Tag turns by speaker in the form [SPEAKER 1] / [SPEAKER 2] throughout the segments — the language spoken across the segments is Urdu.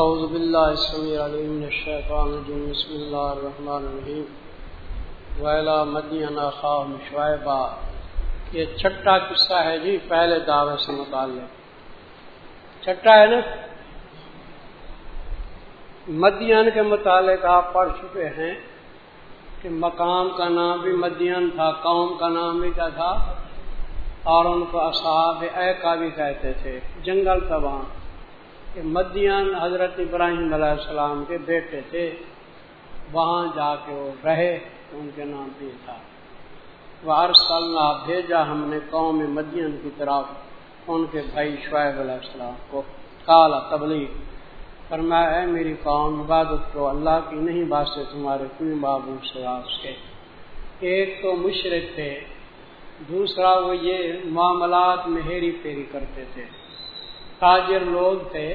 [SPEAKER 1] اعوذ باللہ السمیع العلیم من الشیطان الرجیم بسم اللہ الرحمن الرحیم ویلا مدین خواہ شعیبہ. یہ چھٹا قصہ ہے جی پہلے دعوے سے متعلق. چھٹا ہے نا؟ مدین کے متعلق آپ پڑھ چکے ہیں کہ مقام کا نام بھی مدین تھا، قوم کا نام بھی کیا تھا، اور ان کو اصحاب اے کا بھی کہتے تھے، جنگل تباہ کہ مدین حضرت ابراہیم علیہ السلام کے بیٹے تھے، وہاں جا کے وہ رہے، ان کے نام بھی تھا۔ وہ بھیجا ہم نے قوم مدین کی طرف ان کے بھائی شعیب علیہ السلام کو۔ کالا تبلیغ۔ فرمایا، اے میری قوم، عبادت کو اللہ کی نہیں بات سے تمہارے کوئی بابو سے ایک تو مشرق تھے، دوسرا وہ یہ معاملات میں ہیری پھیری کرتے تھے۔ تاجر لوگ تھے،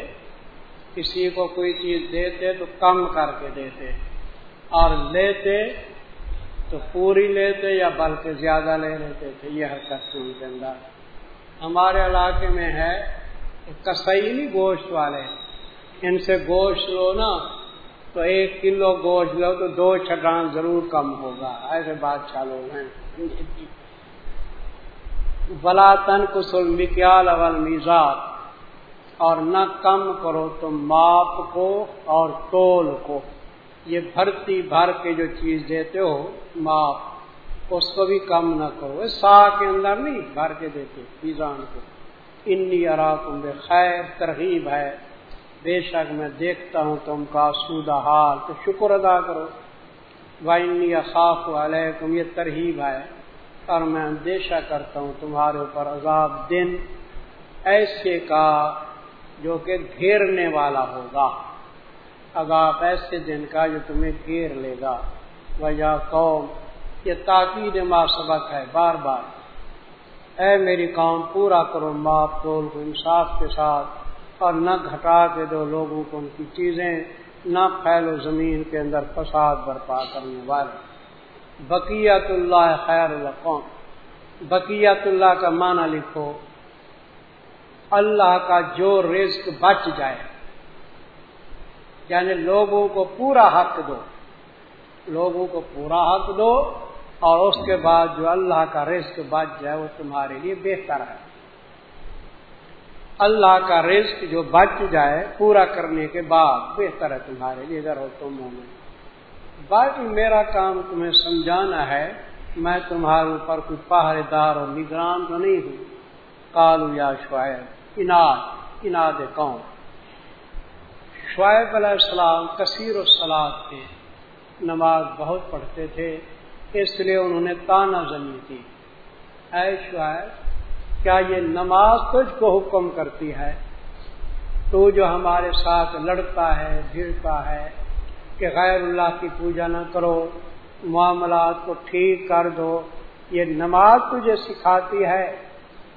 [SPEAKER 1] کسی کو کوئی چیز دیتے تو کم کر کے دیتے، اور لیتے تو پوری لیتے یا بلکہ زیادہ لے لیتے تھے، یہ حرکت ان کے اندر۔ ہمارے علاقے میں ہے کسائی گوشت والے، ان سے گوشت لو نا تو ایک کلو گوشت لو تو دو چھٹان ضرور کم ہوگا۔ ایسے بادشاہ لوگ ہیں۔ بلا تن کسل مکیال اول میزات اور نہ کم کرو تم ماپ کو اور تول کو۔ یہ بھرتی بھر کے جو چیز دیتے ہو، ماپ، اس کو بھی کم نہ کرو۔ سا کے اندر نہیں، بھر کے دیتے میزان کو۔ انی ارا تم بے خیر ترغیب ہے۔ بے شک میں دیکھتا ہوں تم کا سودہ حال، تو شکر ادا کرو۔ وائنی خاف علیکم، یہ ترغیب ہے۔ اور میں اندیشہ کرتا ہوں تمہارے اوپر عذاب دن۔ ایسے کا جو کہ گھیرنے والا ہوگا۔ عذاب ایسے دن کا جو تمہیں گھیر لے گا۔ وجہ قوم، یہ تاکید ما سبق ہے بار بار اے میری قوم، پورا کرو ماپ تول کو انصاف کے ساتھ اور نہ گھٹا کے دو لوگوں کو ان کی چیزیں، نہ پھیلو زمین کے اندر فساد برپا کرنے والے۔ بقیت اللہ خیر القوم بقیت اللہ کا معنی لکھو۔ اللہ کا جو رزق بچ جائے۔ یعنی لوگوں کو پورا حق دو۔ لوگوں کو پورا حق دو اور اس کے بعد جو اللہ کا رزق بچ جائے وہ تمہارے لیے بہتر ہے۔ اللہ کا رزق جو بچ جائے پورا کرنے کے بعد بہتر ہے تمہارے لیے۔ ادھر ہو تم میں باقی میرا کام تمہیں سمجھانا ہے۔ میں تمہارے اوپر کوئی پہرے دار اور نگران تو نہیں ہوں۔ کالو یا شاید اناد اناد قوم۔ شعیب علیہ السلام کثیر و سلاد تھے نماز بہت پڑھتے تھے، اس لیے انہوں نے تانا زنی تھی اے شعیب، کیا یہ نماز تجھ کو حکم کرتی ہے؟ تو جو ہمارے ساتھ لڑتا ہے، بھیڑتا ہے کہ غیر اللہ کی پوجا نہ کرو، معاملات کو ٹھیک کر دو، یہ نماز تجھے سکھاتی ہے؟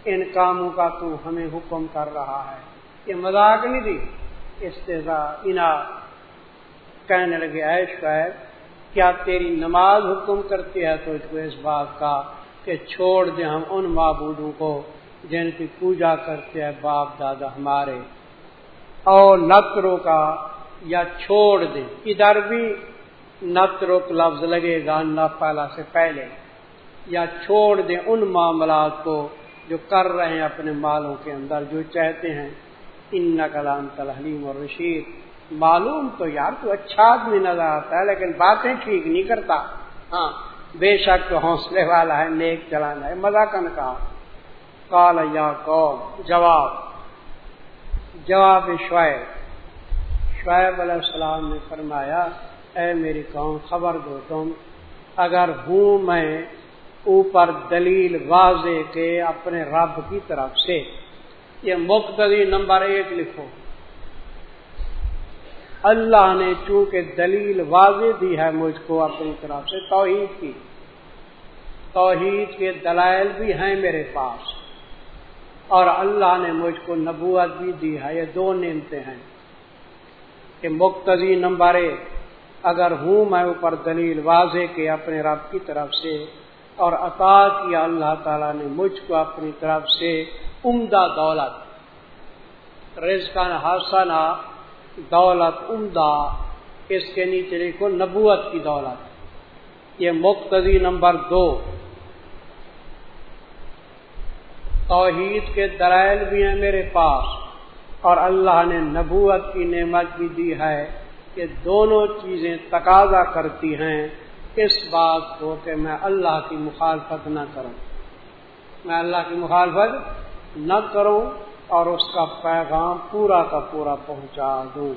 [SPEAKER 1] ان کاموں کا تو ہمیں حکم کر رہا ہے۔ یہ مذاق نہیں تھی۔ استضا انا کہنے لگے ایش شاید کیا تیری نماز حکم کرتی ہے تو اس کو اس بات کا کہ چھوڑ دیں ہم ان معبودوں کو جن کی پوجا کرتے ہیں باپ دادا ہمارے۔ اور نتروں کا یا چھوڑ دیں ادھر بھی نترک لفظ لگے گا نہ پہلا سے پہلے۔ یا چھوڑ دیں ان معاملات کو جو کر رہے ہیں اپنے مالوں کے اندر، جو چاہتے ہیں۔ ان کلام تلحلیم اور رشید معلوم تو یار، تو اچھا آدمی نظر آتا ہے، لیکن باتیں ٹھیک نہیں کرتا۔ ہاں بے شک تو حوصلے والا ہے، نیک چلانا ہے مزہ کن کہا کال یا قوم، جواب۔ جواب شعیب۔ شعیب علیہ السلام نے فرمایا، اے میری قوم، خبر دو تم، اگر ہوں میں اوپر دلیل واضح کے اپنے رب کی طرف سے۔ یہ مقتدی نمبر ایک لکھو۔ اللہ نے چونکہ دلیل واضح دی ہے، مجھ کو اپنی طرف سے توحید کی۔ توحید کے دلائل بھی ہیں میرے پاس۔ اور اللہ نے مجھ کو نبوت بھی دی ہے، یہ دو نعمتیں ہیں۔ کہ مقتدی نمبر ایک، اگر ہوں میں اوپر دلیل واضح کے اپنے رب کی طرف سے اور عطا کیا اللہ تعالیٰ نے مجھ کو اپنی طرف سے عمدہ دولت۔ رزقان حسنا دولت عمدہ، اس کے نیچے لکھو نبوت کی دولت۔ یہ مقتدی نمبر دو۔ توحید کے درائل بھی ہیں میرے پاس، اور اللہ نے نبوت کی نعمت بھی دی ہے کہ دونوں چیزیں تقاضا کرتی ہیں۔ اس بات کو کہ میں اللہ کی مخالفت نہ کروں۔ میں اللہ کی مخالفت نہ کروں اور اس کا پیغام پورا کا پورا پہنچا دوں۔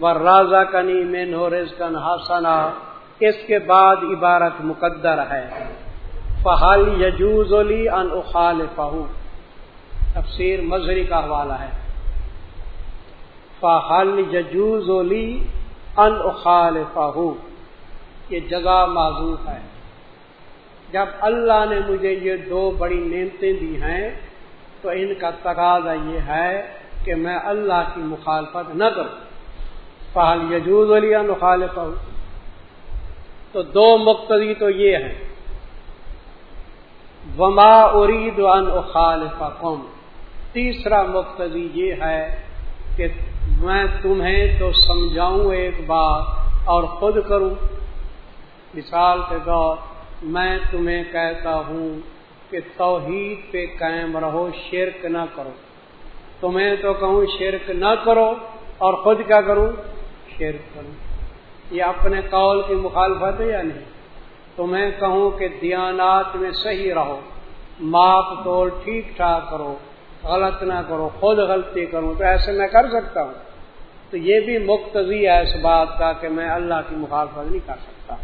[SPEAKER 1] ور راضا کنی میں نورز کن ہاسنا اس کے بعد عبارت مقدر ہے۔ فہل یجوز علی ان اخال فہو تفسیر مظہری کا حوالہ ہے۔ فہل یجوز علی ان اخال فہو یہ جگہ معذوف ہے۔ جب اللہ نے مجھے یہ دو بڑی نعمتیں دی ہیں، تو ان کا تقاضا یہ ہے کہ میں اللہ کی مخالفت نہ کروں۔ فہل یجوز علی مخالف تو دو مقتدی تو یہ ہیں۔ وما ارید ان اخالف قوم تیسرا مقتدی یہ ہے کہ میں تمہیں تو سمجھاؤں ایک بات اور خود کروں۔ مثال کے دور میں تمہیں کہتا ہوں کہ توحید پہ قائم رہو، شرک نہ کرو۔ تمہیں تو کہوں شرک نہ کرو اور خود کیا کروں؟ شرک کروں۔ یہ اپنے قول کی مخالفت ہے یا نہیں؟ تمہیں کہوں کہ دیانات میں صحیح رہو ماپ توڑ ٹھیک ٹھاک کرو، غلط نہ کرو، خود غلطی کروں، تو ایسے میں کر سکتا ہوں۔ تو یہ بھی مقتضی ہے اس بات کا کہ میں اللہ کی مخالفت نہیں کر سکتا۔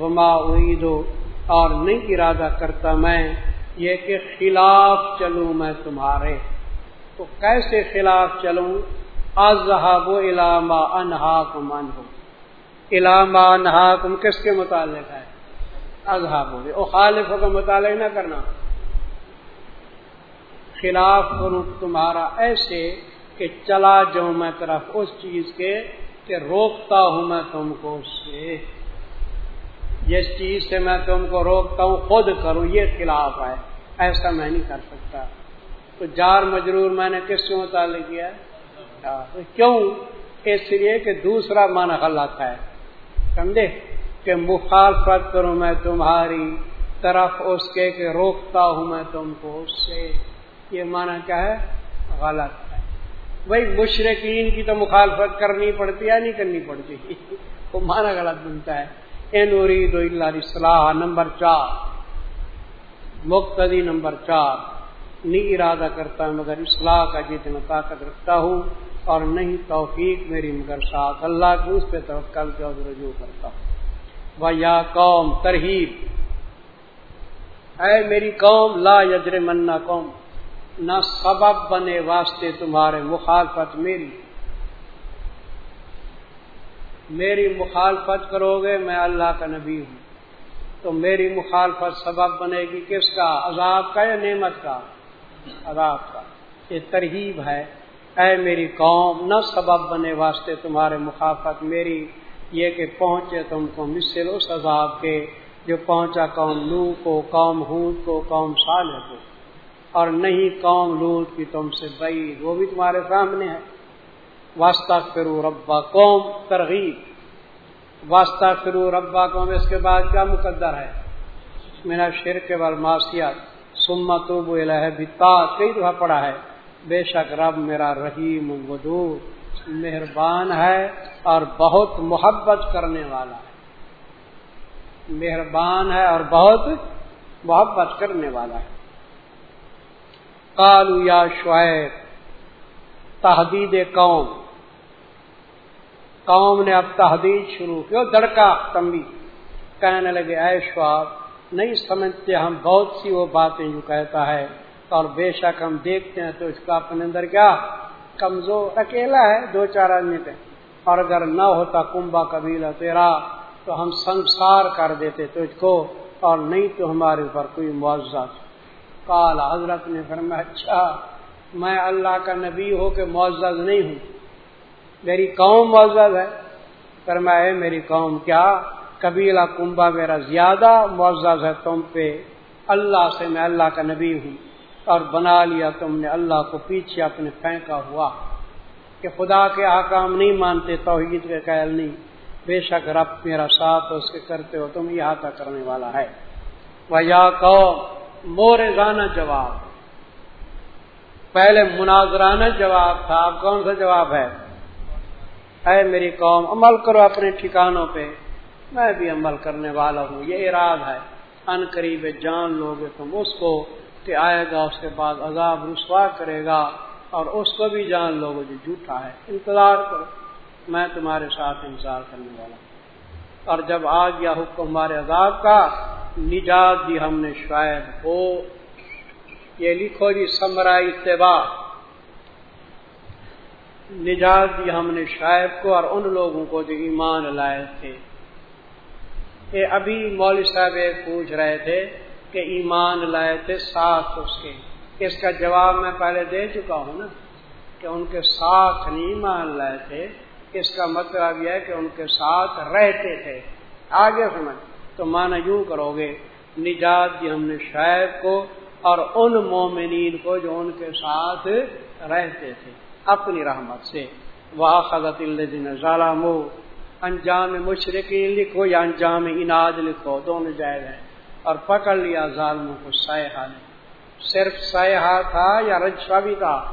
[SPEAKER 1] وما دو اور نہیں ارادہ کرتا میں یہ کہ خلاف چلوں میں تمہارے۔ تو کیسے خلاف چلوں؟ ازہاب علامہ انہا کم ہو علامہ انہا کم کس کے متعلق ہے؟ اظہاب ہو خالف کا مطالعہ نہ کرنا۔ خلاف کروں تمہارا ایسے کہ چلا جاؤں میں طرف اس چیز کے کہ روکتا ہوں میں تم کو اس سے۔ جس چیز سے میں تم کو روکتا ہوں، خود کروں یہ خلاف ہے۔ ایسا میں نہیں کر سکتا۔ تو جار مجرور میں نے کس سے متعلق کیا؟ کیوں؟ اس لیے کہ دوسرا من غلط ہے۔ سمجھے؟ کہ مخالفت کروں میں تمہاری طرف اس کے کہ روکتا ہوں میں تم کو اس سے۔ یہ مانا کیا ہے؟ غلط ہے۔ بھائی مشرقین کی تو مخالفت کرنی پڑتی ہے نہیں کرنی پڑتی؟ وہ مانا غلط بنتا ہے۔ اصلاح نمبر چار، مقتدی نمبر چار نہیں ارادہ کرتا مگر اصلاح کا جتنا طاقت رکھتا ہوں، اور نہیں توفیق میری، مگر ساتھ اللہ کی اس پہ توکل کے رجوع کرتا ہوں۔ وہ یا قوم، ترہیب، اے میری قوم، لا یجر منا قوم، نہ سبب بنے واسطے تمہارے مخالفت میری۔ میری مخالفت کرو گے، میں اللہ کا نبی ہوں۔ تو میری مخالفت سبب بنے گی کس کا؟ عذاب کا یا نعمت کا؟ عذاب کا۔ یہ ترہیب ہے۔ اے میری قوم، نہ سبب بنے واسطے تمہارے مخالفت میری، یہ کہ پہنچے تم کو مثل اس عذاب کے جو پہنچا قوم لو کو، قوم ہود کو، قوم صالح کو۔ اور نہیں قوم لوت کی تم سے بئی، وہ بھی تمہارے سامنے ہے۔ واسطہ فرو ربا قوم ترغیب. واسطہ فرو ربا قوم اس کے بعد کیا مقدر ہے؟ میرا شیر کے بال معاشیات سمت کئی دفعہ پڑا ہے، بے شک رب میرا رحیم ودو مہربان ہے اور بہت محبت کرنے والا ہے. مہربان ہے اور بہت محبت کرنے والا ہے. کالو یا شعیب تحدید قوم قوم نے اب تحدید شروع کی دڑکا تمبی کہنے لگے، اے شواب نہیں سمجھتے ہم بہت سی وہ باتیں جو کہتا ہے اور بے شک ہم دیکھتے ہیں تو اس کا اپنے اندر کیا کمزور اکیلا ہے دو چار آدمی تھے اور اگر نہ ہوتا کنبا قبیلہ تیرا تو ہم سنسار کر دیتے تو اس کو اور نہیں تو ہمارے اوپر کوئی معاوضہ۔ کال حضرت نے فرمایا اچھا میں اللہ کا نبی ہو کے معزز نہیں ہوں۔ میری قوم معزز ہے۔ فرمائے میری قوم کیا؟ قبیلہ کنبا میرا زیادہ معزز ہے۔ تم پہ اللہ سے میں اللہ کا نبی ہوں اور بنا لیا تم نے اللہ کو۔ پیچھے اپنے پھینکا ہوا کہ خدا کے آکام نہیں مانتے، توحید کے قائل نہیں۔ بے شک رب میرا ساتھ اس کے کرتے ہو، تم یہ آتا کرنے والا ہے۔ وہ یا مور گانا جواب۔ پہلے مناظرانہ جواب تھا، اب کون سا جواب ہے؟ اے میری قوم، عمل کرو اپنے ٹھکانوں پہ۔ میں بھی عمل کرنے والا ہوں، یہ اراد ہے۔ ان قریب جان لوگے تم اس کو کہ آئے گا، اس کے بعد عذاب رسوا کرے گا، اور اس کو بھی جان لوگو جو جھوٹا ہے۔ انتظار کرو، میں تمہارے ساتھ انتظار کرنے والا ہوں۔ اور جب آ گیا حکم ہمارے عذاب کا، نجات دی ہم نے شاید ہو۔ یہ لکھو جی سمرا اتباع۔ نجات دی ہم نے شاید کو اور ان لوگوں کو جو ایمان لائے تھے۔ یہ ابھی مولوی صاحب پوچھ رہے تھے کہ ایمان لائے تھے ساتھ اس کے۔ اس کا جواب میں پہلے دے چکا ہوں نا کہ ان کے ساتھ نہیں مان لائے تھے۔ اس کا مطلب یہ ہے کہ ان کے ساتھ رہتے تھے۔ آگے سمجھ۔ تو مانا یوں کرو گے، نجات دی ہم نے شاید کو اور ان مومنین کو جو ان کے ساتھ رہتے تھے۔ اپنی رحمت سے۔ واخذت الذين ظلموا۔ انجام مشرقین لکھو یا انجام اناد لکھو، دونوں جائز ہیں۔ اور پکڑ لیا ظالموں کو سیاح نے۔ صرف سیاح تھا یا رجسا بھی تھا؟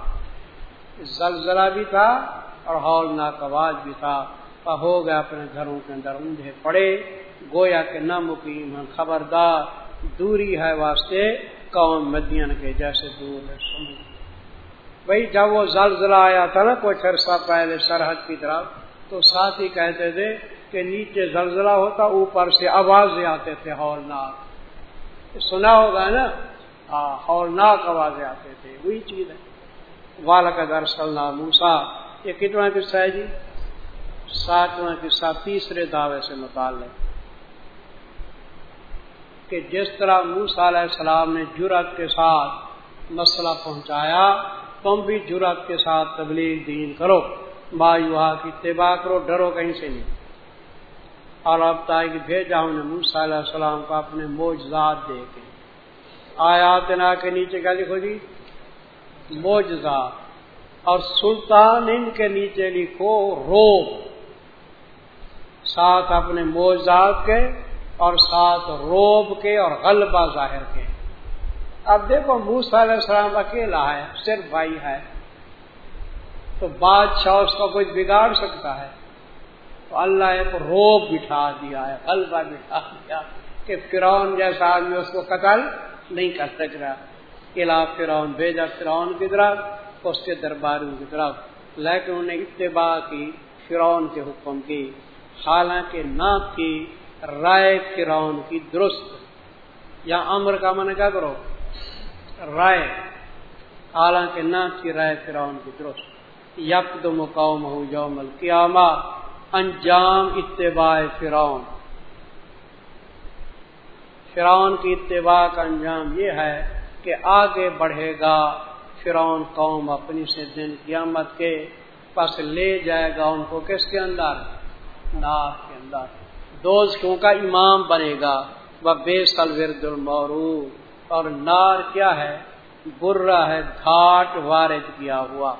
[SPEAKER 1] زلزلہ بھی تھا اور ہولناک آواز بھی تھا۔ ہو گیا اپنے گھروں کے اندر اونھے پڑے۔ گویا کہ نہ مقیم خبردار۔ دوری ہے واسطے قوم مدین کے جیسے دور ہے۔ سمجھ بھائی، جب وہ زلزلہ آیا تھا نا کچھ عرصہ پہلے سرحد کی طرف، تو ساتھ ہی کہتے تھے کہ نیچے زلزلہ ہوتا، اوپر سے آوازیں آتے تھے، ہولناک۔ سنا ہوگا نا؟ ہاں ہولناک آوازیں آتے تھے، وہی چیز ہے۔ والد کا موسا یہ کتنا قصہ ہے جی؟ ساتواں قصہ تیسرے دعوے سے متعلق۔ کہ جس طرح موسا علیہ السلام نے جرت کے ساتھ مسئلہ پہنچایا تم بھی جرت کے ساتھ تبلیغ دین کرو۔ مایوہا کی اتباع کرو، ڈرو کہیں سے نہیں۔ اور اب تاکہ بھیجا ہوں نے موسا علیہ السلام کو اپنے موجزات دے کے آیات نا کے نیچے کیا لکھو جی؟ موجزات اور سلطان ان کے نیچے لکھو روب۔ ساتھ اپنے موجات کے اور ساتھ روب کے اور غلبہ ظاہر کے۔ اب دیکھو موسا علیہ السلام اکیلا ہے، صرف بھائی ہے۔ تو بادشاہ اس کا کچھ بگاڑ سکتا ہے۔ تو اللہ ایک روب بٹھا دیا ہے، غلبہ بٹھا دیا کہ فرعون جیسا آدمی اس کو قتل نہیں کر سک رہا قلعہ فرعون، بھیجا فرعون کی طرف، اس کے درباروں کی طرف۔ لیکن انہیں اتباع کی، فرعون کے حکم کی۔ حالانکہ نہ کی، رائے فرعون کی درست۔ یا امر کا من کیا کرو؟ رائے۔ حالانکہ نہ کی رائے فرعون کی درست۔ یک دو مقام ہو یوم القیامہ، انجام اتباع فرعون۔ فرعون کی اتباع کا انجام یہ ہے کہ آگے بڑھے گا فرعون قوم اپنی سے دن قیامت کے، پس لے جائے گا ان کو کس کے اندر؟ نار کے اندر۔ دوستوں کا امام بنے گا؟ وہ بے سل ورد المورو اور نار کیا ہے؟ برا ہے، گھاٹ وارد کیا ہوا۔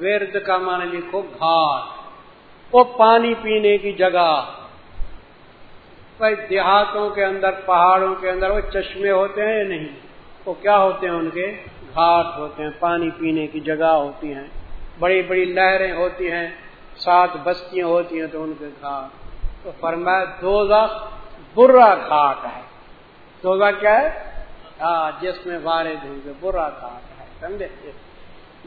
[SPEAKER 1] ورد کا مان لکھو گھاٹ۔ وہ پانی پینے کی جگہ۔ بھائی، دیہاتوں کے اندر، پہاڑوں کے اندر وہ چشمے ہوتے ہیں یا نہیں؟ وہ کیا ہوتے ہیں ان کے؟ گھاٹ ہوتے ہیں، پانی پینے کی جگہ ہوتی ہیں۔ بڑی بڑی لہریں ہوتی ہیں، سات بستیاں ہوتی ہیں تو ان کے گھاٹ۔ تو فرمایا دوزہ برا گھاٹ ہے۔ دوزہ کیا ہے؟ ہاں جس میں وارد ہوں گے، برا گھاٹ ہے، سمجھے؟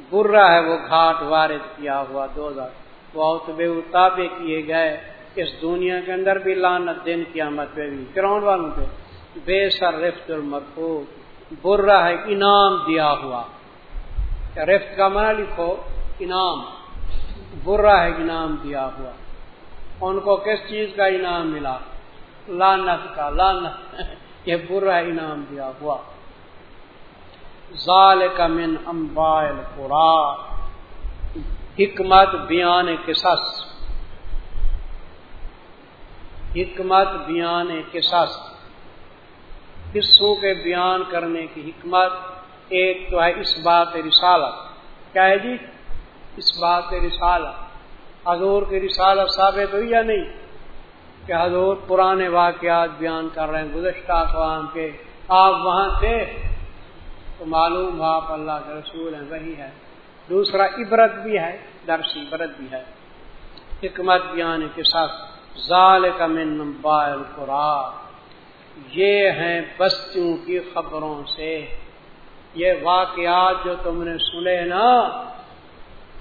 [SPEAKER 1] برا ہے، وہ گھاٹ وارد کیا ہوا دوزہ بہت بے اتابے کیے گئے۔ اس دنیا کے اندر بھی لانت دن قیامت پہ بھی۔ گراؤنڈ والوں پہ۔ بے سر رفت المرفوت برا ہے، انعام دیا ہوا۔ رفت کا منع لکھو، انعام۔ برا ہے، انعام دیا ہوا۔ ان کو کس چیز کا انعام ملا؟ لانت کا لانت یہ برا انعام دیا ہوا۔ ظال کا من امبائل پورا حکمت بیان قصص حکمت بیان قصص قصوں کے بیان کرنے کی حکمت۔ ایک تو ہے اس بات رسالت۔ کیا ہے جی؟ اس بات رسالہ حضور کی رسالت ثابت ہوئی یا نہیں؟ کہ حضور پرانے واقعات بیان کر رہے ہیں، گزشتہ اقوام کے۔ آپ وہاں تھے تو معلوم آپ اللہ کے رسول ہیں، وہی ہے۔ دوسرا، عبرت بھی ہے، درس عبرت بھی ہے۔ حکمت بیان کے ساتھ ظال کا من یہ ہیں بستیوں کی خبروں سے۔ یہ واقعات جو تم نے سنے نا،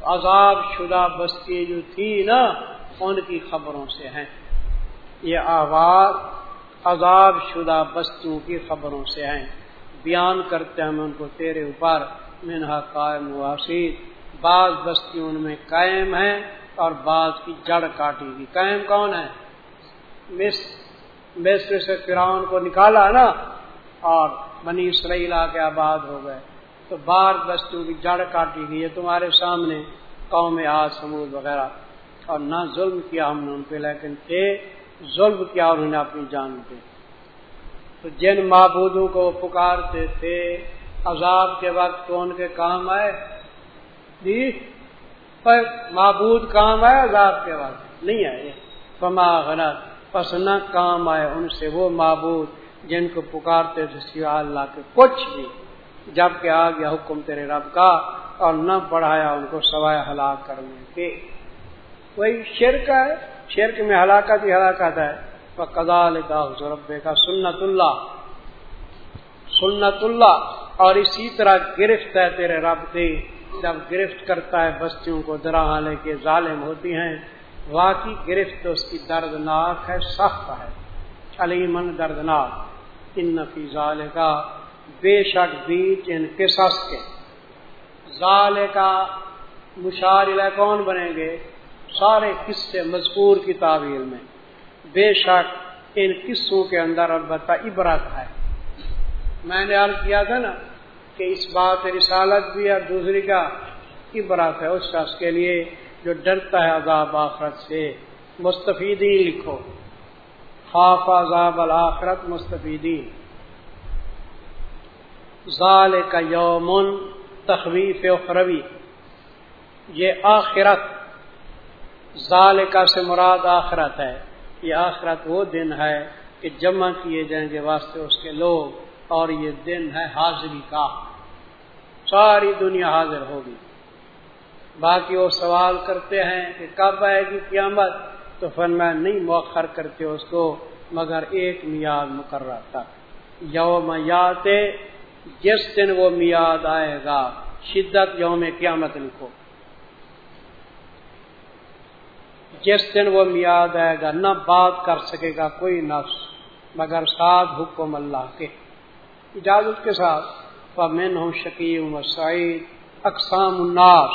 [SPEAKER 1] عذاب شدہ بستی جو تھی نا، ان کی خبروں سے ہیں۔ یہ آواز عذاب شدہ بستیوں کی خبروں سے ہیں۔ بیان کرتے ہیں ان کو تیرے اوپر، منہا قائم واسید بعض بستیوں میں قائم ہیں اور بعض کی جڑ کاٹی گئی۔ قائم کون ہے مصر سے فرعون کو نکالا نا، اور بنی اسرائیل آ کے آباد ہو گئے۔ تو بار بستیوں کی جڑ کاٹی گئی ہے تمہارے سامنے، قوم آج سمود وغیرہ۔ اور نہ ظلم کیا ہم نے ان پہ، لیکن تھے۔ ظلم کیا انہوں نے اپنی جان پہ۔ تو جن معبودوں کو پکارتے تھے، عذاب کے وقت تو ان کے کام آئے۔ جی پر معبود کام آئے عذاب کے وقت؟ نہیں آئے۔ پما غلط پس نہ کام آئے ان سے وہ معبود جن کو پکارتے تھے سوا اللہ کے کچھ بھی۔ جبکہ آ گیا حکم تیرے رب کا اور نہ بڑھایا ان کو سوائے ہلاک کرنے کے۔ وہی شرک ہے۔ شرک میں ہلاکت ہی ہلاکت ہے۔ کدال کا ربے کا سنت اللہ سنت اللہ اور اسی طرح گرفت ہے تیرے رب کی۔ جب گرفت کرتا ہے، بستیوں کو درا لے کے ظالم ہوتی ہیں۔ واقعی گرفت اس کی دردناک ہے، سخت ہے۔ علیمن دردناک۔ ان ظال کا بے شک بیچ ان کے سس کے۔ ظال کا مشار کون بنیں گے؟ سارے قصے مذکور کی تعویل میں۔ بے شک ان قصوں کے اندر البتہ عبرت ہے۔ میں نے عرض کیا تھا نا کہ اس بات رسالت بھی ہے، دوسری کا عبرت ہے، اس شخص کے لیے جو ڈرتا ہے عذاب آخرت سے۔ مستفیدی لکھو۔ خوف عذاب الآخرت مستفیدی ظال کا یومن تخویف اخروی۔ یہ آخرت ظال سے مراد آخرت ہے۔ یہ آخرت وہ دن ہے کہ جمع کیے جائیں گے واسطے اس کے لوگ اور یہ دن ہے حاضری کا۔ ساری دنیا حاضر ہوگی۔ باقی وہ سوال کرتے ہیں کہ کب آئے گی قیامت؟ تو فن میں نہیں مؤخر کرتے اس کو، مگر ایک میاد مقرر تک یوم یاد جس دن وہ میاد آئے گا، شدت یوم قیامت لکھو جس دن وہ میاد آئے گا، نہ بات کر سکے گا کوئی نفس، مگر ساتھ حکم اللہ کے۔ اجازت کے ساتھ پمن ہوں شکیم و سعید اقسام الناس۔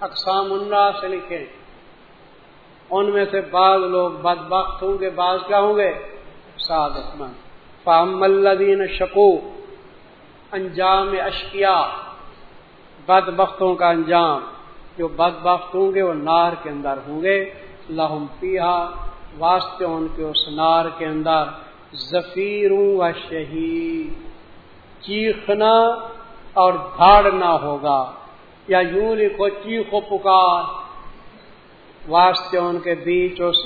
[SPEAKER 1] اقسام الناس یعنی سے لکھے ان میں سے بعض لوگ بد بخت ہوں گے، بعض کیا ہوں گے؟ سعد احمد فام الدین شکو انجام اشکیا بدبختوں کا انجام۔ جو بد بخت ہوں گے وہ نار کے اندر ہوں گے۔ لہم پیہا واسطے ان کے اس نار کے اندر ظفیروں و شہید، چیخنا اور دھاڑنا ہوگا۔ یا یوں لکھو چیخو پکار۔ واسطے ان کے بیچ اس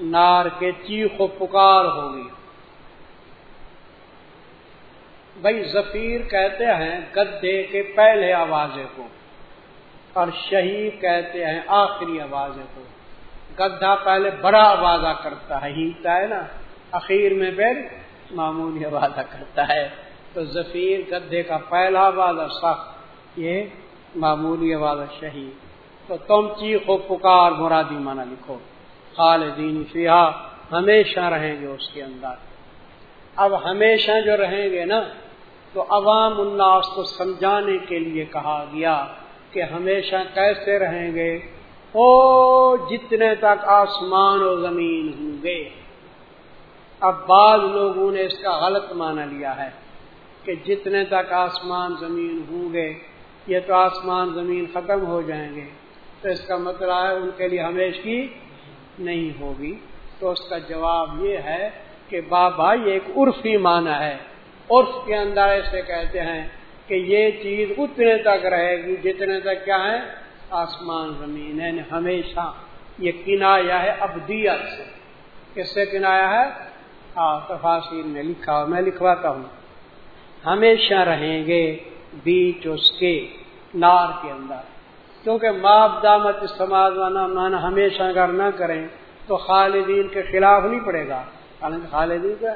[SPEAKER 1] نار کے چیخو پکار ہوگی۔ بھائی ظفیر کہتے ہیں گدے کے پہلے آوازے کو۔ اور شہید کہتے ہیں، آخری آوازے کو گدھا پہلے بڑا آوازہ کرتا ہے ہیتا ہے نا۔ اخیر میں پھر معمولی آوازہ کرتا ہے۔ تو ظفیر گدھے کا پہلا آوازہ، سخت، یہ معمولی آوازہ شہید۔ تو تم چیخو، پکار، مرادی مانا لکھو۔ خالدین فیہا، ہمیشہ رہیں گے اس کے اندر۔ اب ہمیشہ جو رہیں گے نا، تو عوام الناس کو سمجھانے کے لیے کہا گیا۔ کہ ہمیشہ کیسے رہیں گے؟ او جتنے تک آسمان و زمین ہوں گے۔ اب بعض لوگوں نے اس کا غلط مانا لیا ہے کہ جتنے تک آسمان زمین ہوں گے، یہ تو آسمان زمین ختم ہو جائیں گے۔ تو اس کا مطلب ہے ان کے لیے ہمیشہ نہیں ہوگی۔ تو اس کا جواب یہ ہے کہ بابا یہ ایک عرفی معنی ہے۔ عرف کے اندر ایسے کہتے ہیں کہ یہ چیز اتنے تک رہے گی جتنے تک کیا ہے؟ آسمان، زمین ہے یعنی ہمیشہ۔ یہ کنایا ہے ابدیت سے۔ کس سے کنایا ہے؟ ہاں تفاصیر میں لکھا، میں لکھواتا ہوں۔ ہمیشہ رہیں گے بیچ اس کے نار کے اندر۔ کیونکہ ماپ دامت سماج وانا مانا ہمیشہ اگر نہ کریں تو خالدین کے خلاف نہیں پڑے گا۔ حالانکہ خالدین کا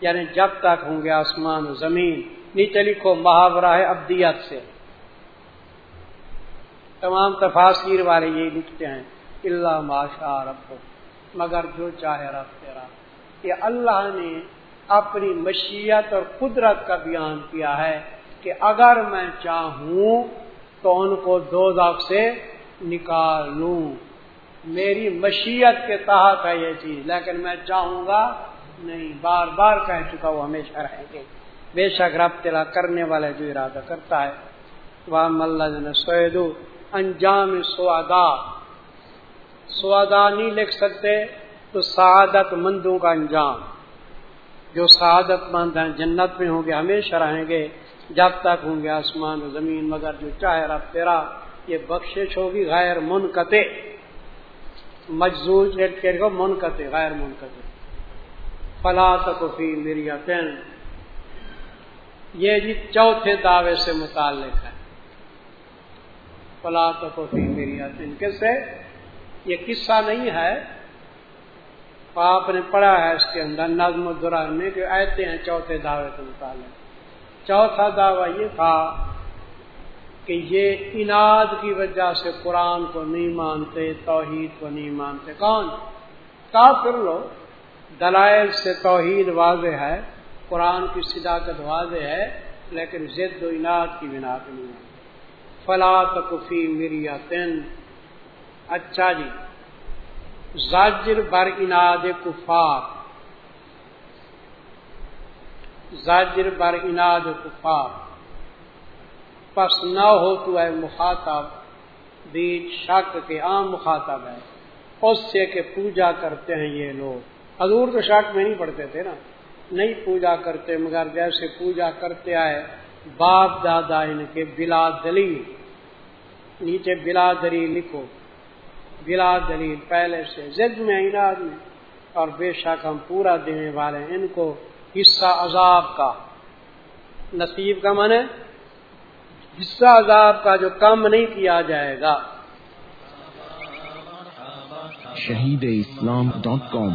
[SPEAKER 1] یعنی جب تک ہوں گے آسمان و زمین نیچے لکھو محاورہ ہے ابدیت سے۔ تمام تفاصیر والے یہی لکھتے ہیں اللہ ماشا رب مگر جو چاہے رب تیرا۔ یہ اللہ نے اپنی مشیت اور قدرت کا بیان کیا ہے کہ اگر میں چاہوں تو ان کو دو سے نکال لوں میری مشیت کے تحت ہے یہ چیز، لیکن میں چاہوں گا نہیں۔ بار بار کہہ چکا وہ ہمیشہ رہیں گے۔ بے شک رب تلا کرنے والا جو ارادہ کرتا ہے۔ وہ مل سعید انجام سوادا سوادا نہیں لکھ سکتے تو سعادت مندوں کا انجام۔ جو سعادت مند ہیں جنت میں ہوں گے، ہمیشہ رہیں گے۔ جب تک ہوں گے آسمان و زمین، مگر جو چاہے رب تیرا، یہ بخشش ہوگی غیر منقطع۔ مجزوج منقطع، غیر منقطع۔ فلا تکفی میری یہ جی چوتھے دعوے سے متعلق ہے۔ فلا تکفی میری کس سے یہ قصہ نہیں ہے۔ آپ نے پڑھا ہے اس کے اندر نظم و دران میں کہ آتے ہیں چوتھے دعوے سے متعلق۔ چوتھا دعویٰ یہ تھا کہ یہ اناد کی وجہ سے قرآن کو نہیں مانتے، توحید کو نہیں مانتے۔ کون؟ کافر لوگ۔ دلائل سے توحید واضح ہے۔ قرآن کی صداقت واضح ہے، لیکن ضد و انعد کی بنا پہ نہیں ہے۔ فلا تکفی مریا تین اچھا جی زاجر بر اناد کفار۔ زاجر بر اناد کفار۔ پس نہ ہو تو ہے مخاطب بیچ شک کے عام مخاطب ہے اس سے کہ پوجا کرتے ہیں یہ لوگ۔ حضور تو شاٹ میں نہیں پڑھتے تھے نا۔ نہیں پوجا کرتے، مگر جیسے پوجا کرتے آئے، باپ دادا ان کے بلا دلیل، نیچے بلا دلیل لکھو۔ بلا دلیل پہلے سے زد میں میں، اور بے شک ہم پورا دینے والے ان کو حصہ عذاب کا۔ نصیب کا من ہے حصہ عذاب کا جو کم نہیں کیا جائے گا۔
[SPEAKER 2] شہید اسلام ڈاٹ کام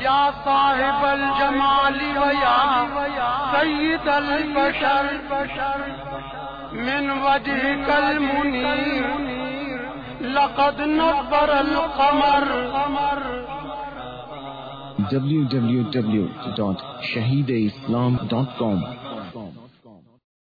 [SPEAKER 3] یا صاحب الجمال ویا سید البشر من وجہ کل منیر لقد نبر القمر۔
[SPEAKER 2] www.shahideislam.com